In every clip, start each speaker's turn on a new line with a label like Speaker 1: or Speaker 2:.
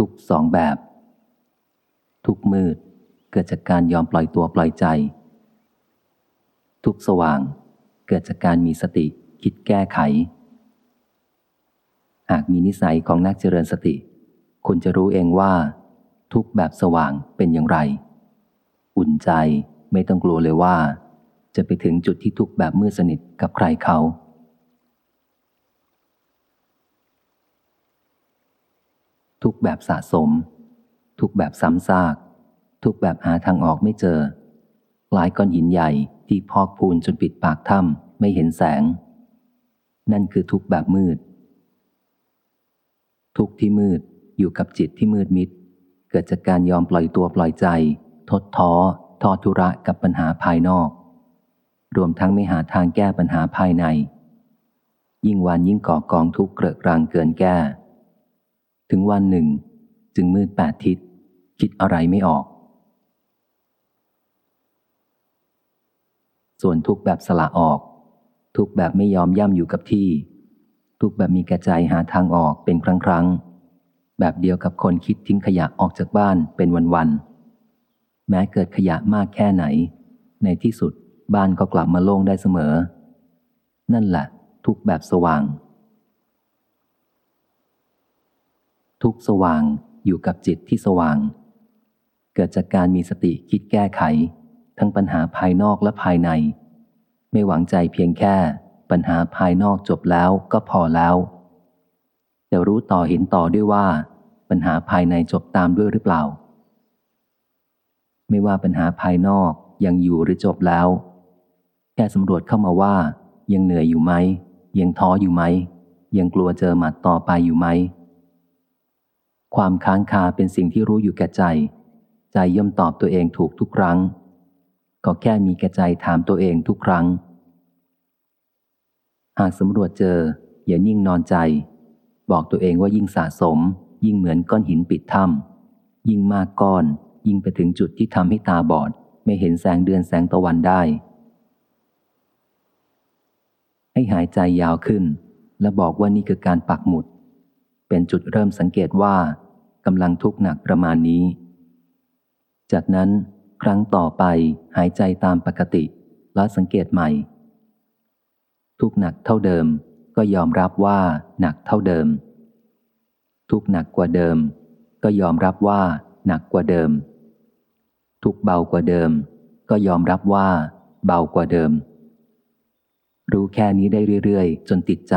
Speaker 1: ทุกสองแบบ ทุกมืดเกิดจากการยอมปล่อยตัวปล่อยใจ ทุกสว่างเกิดจากการมีสติคิดแก้ไข หากมีนิสัยของนักเจริญสติ คุณจะรู้เองว่า ทุกแบบสว่างเป็นอย่างไร อุ่นใจไม่ต้องกลัวเลยว่า จะไปถึงจุดที่ทุกแบบมืดสนิทกับใครเขา ทุกแบบสะสม ทุกแบบซ้ำซาก ทุกแบบหาทางออกไม่เจอคล้ายก้อนหินใหญ่ที่พอกพูนจนปิดปากถ้ำไม่เห็นแสง นั่นคือทุกแบบมืด ทุกที่มืดอยู่กับจิตที่มืดมิด เกิดจากการยอมปล่อยตัวปล่อยใจ ทดท้อทอทุระกับปัญหาภายนอก รวมทั้งไม่หาทางแก้ปัญหาภายใน ยิ่งวันยิ่งก่อกองทุกข์เกลอกลางเกินแก้ ถึงวันหนึ่ง จึงมืดแปดทิศ คิดอะไรไม่ออก ส่วนทุกแบบสละออก ทุกแบบไม่ยอมย่ำอยู่กับที่ ทุกแบบมีกระจายหาทางออกเป็นครั้งครั้งแบบเดียวกับคนคิดทิ้งขยะออกจากบ้านเป็นวันๆ แม้เกิดขยะมากแค่ไหน ในที่สุดบ้านก็กลับมาโล่งได้เสมอ นั่นแหละทุกแบบสว่าง ทุกสว่างอยู่กับจิตที่สว่าง เกิดจากการมีสติคิดแก้ไข ทั้งปัญหาภายนอกและภายใน ไม่หวังใจเพียงแค่ ปัญหาภายนอกจบแล้วก็พอแล้ว แต่รู้ต่อเห็นต่อด้วยว่า ปัญหาภายในจบตามด้วยหรือเปล่า ไม่ว่าปัญหาภายนอกยังอยู่หรือจบแล้ว แค่สำรวจเข้ามาว่า ยังเหนื่อยอยู่ไหมยังท้ออยู่ไหมยังกลัวเจอหมัดต่อไปอยู่ไหม ความค้างคาเป็นสิ่งที่รู้อยู่แก่ใจ ใจย่อมตอบตัวเองถูกทุกครั้ง ก็แค่มีแก่ใจถามตัวเองทุกครั้ง หากสำรวจเจอ อย่านิ่งนอนใจ บอกตัวเองว่ายิ่งสะสม ยิ่งเหมือนก้อนหินปิดถ้ำยิ่งมากก้อน ยิ่งไปถึงจุดที่ทำให้ตาบอด ไม่เห็นแสงเดือนแสงตะวันได้ ให้หายใจยาวขึ้น และบอกว่านี่คือการปักหมุดเป็นจุดเริ่มสังเกตว่า กำลังทุกข์หนักประมาณนี้ จากนั้นครั้งต่อไปหายใจตามปกติแล้วสังเกตใหม่ ทุกหนักเท่าเดิมก็ยอมรับว่าหนักเท่าเดิม ทุกหนักกว่าเดิม ก็ยอมรับว่าหนักกว่าเดิม ทุกเบากว่าเดิม ก็ยอมรับว่า เบากว่าเดิม รู้แค่นี้ได้เรื่อยๆ จนติดใจ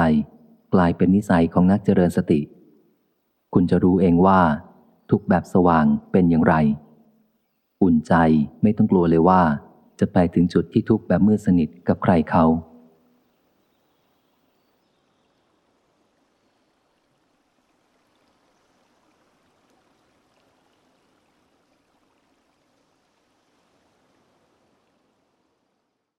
Speaker 1: กลายเป็นนิสัยของนักเจริญสติ คุณจะรู้เองว่า ทุกแบบสว่างเป็นอย่างไร อุ่นใจไม่ต้องกลัวเลยว่า จะไปถึงจุดที่ทุกแบบมืดสนิทกับใครเขา